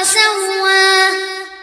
وسوى